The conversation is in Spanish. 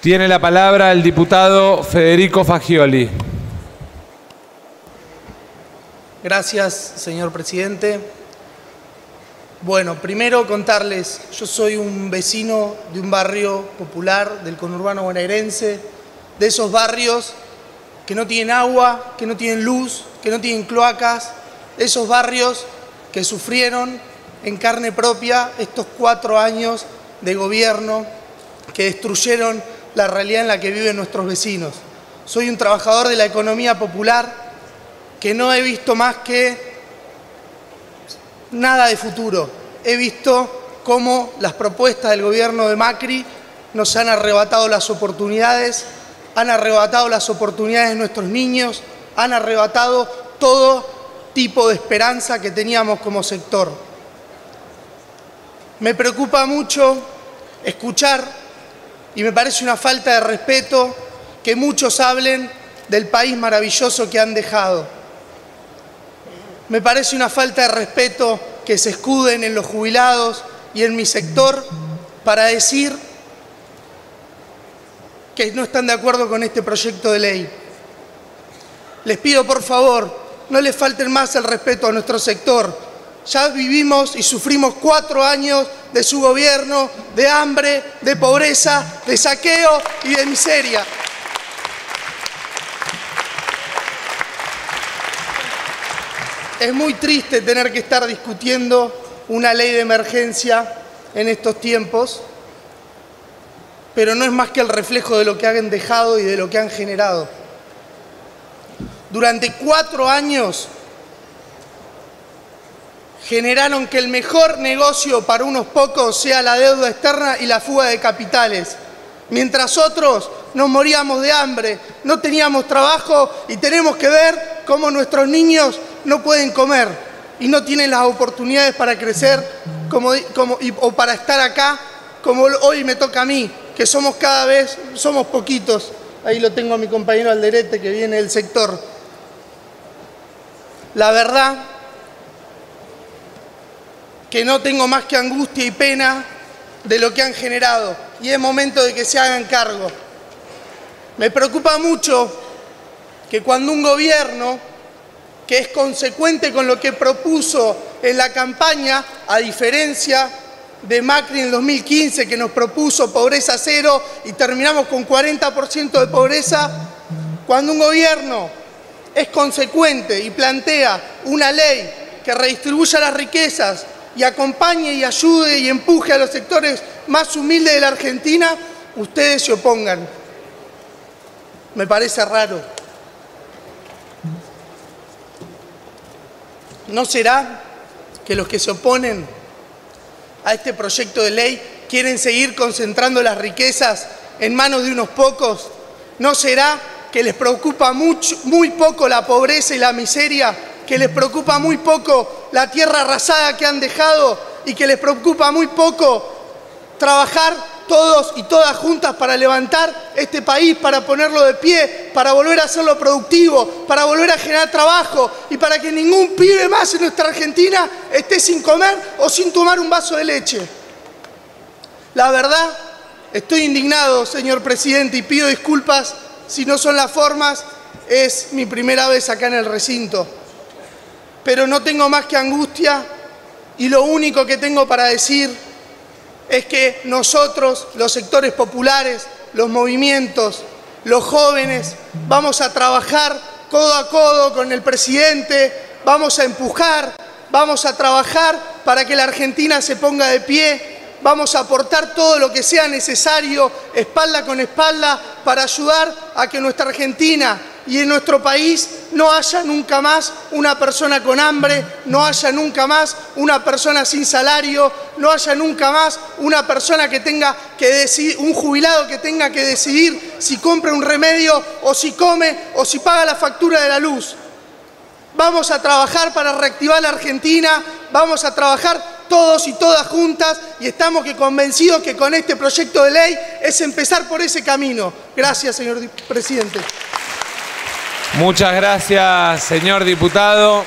Tiene la palabra el diputado Federico Fagioli. Gracias, señor presidente. Bueno, primero contarles, yo soy un vecino de un barrio popular del conurbano bonaerense, de esos barrios que no tienen agua, que no tienen luz, que no tienen cloacas, esos barrios que sufrieron en carne propia estos cuatro años de gobierno que destruyeron la realidad en la que viven nuestros vecinos. Soy un trabajador de la economía popular que no he visto más que nada de futuro. He visto cómo las propuestas del gobierno de Macri nos han arrebatado las oportunidades, han arrebatado las oportunidades de nuestros niños, han arrebatado todo tipo de esperanza que teníamos como sector. Me preocupa mucho escuchar y me parece una falta de respeto que muchos hablen del país maravilloso que han dejado. Me parece una falta de respeto que se escuden en los jubilados y en mi sector para decir que no están de acuerdo con este proyecto de ley. Les pido por favor, no le falten más el respeto a nuestro sector, ya vivimos y sufrimos cuatro años de su gobierno, de hambre, de pobreza, de saqueo y de miseria. Es muy triste tener que estar discutiendo una ley de emergencia en estos tiempos, pero no es más que el reflejo de lo que han dejado y de lo que han generado. Durante cuatro años generaron que el mejor negocio para unos pocos sea la deuda externa y la fuga de capitales, mientras otros nos moríamos de hambre, no teníamos trabajo y tenemos que ver cómo nuestros niños no pueden comer y no tienen las oportunidades para crecer como, o para estar acá como hoy me toca a mí, que somos cada vez, somos poquitos. Ahí lo tengo a mi compañero Alderete que viene del sector. La verdad que no tengo más que angustia y pena de lo que han generado y es momento de que se hagan cargo. Me preocupa mucho que cuando un gobierno que es consecuente con lo que propuso en la campaña, a diferencia de Macri en el 2015 que nos propuso pobreza cero y terminamos con 40% de pobreza, cuando un gobierno es consecuente y plantea una ley que redistribuya las riquezas, y acompañe y ayude y empuje a los sectores más humildes de la Argentina, ustedes se opongan. Me parece raro. ¿No será que los que se oponen a este proyecto de ley quieren seguir concentrando las riquezas en manos de unos pocos? ¿No será que les preocupa mucho, muy poco la pobreza y la miseria que les preocupa muy poco la tierra arrasada que han dejado y que les preocupa muy poco trabajar todos y todas juntas para levantar este país, para ponerlo de pie, para volver a hacerlo productivo, para volver a generar trabajo y para que ningún pibe más en nuestra Argentina esté sin comer o sin tomar un vaso de leche. La verdad, estoy indignado, señor presidente, y pido disculpas si no son las formas. Es mi primera vez acá en el recinto pero no tengo más que angustia y lo único que tengo para decir es que nosotros, los sectores populares, los movimientos, los jóvenes, vamos a trabajar codo a codo con el presidente, vamos a empujar, vamos a trabajar para que la Argentina se ponga de pie, vamos a aportar todo lo que sea necesario, espalda con espalda, para ayudar a que nuestra Argentina y en nuestro país no haya nunca más una persona con hambre, no haya nunca más una persona sin salario, no haya nunca más una persona que tenga que decidir, un jubilado que tenga que decidir si compra un remedio o si come o si paga la factura de la luz. Vamos a trabajar para reactivar la Argentina, vamos a trabajar todos y todas juntas y estamos que convencidos que con este proyecto de ley es empezar por ese camino. Gracias, señor presidente. Muchas gracias, señor diputado.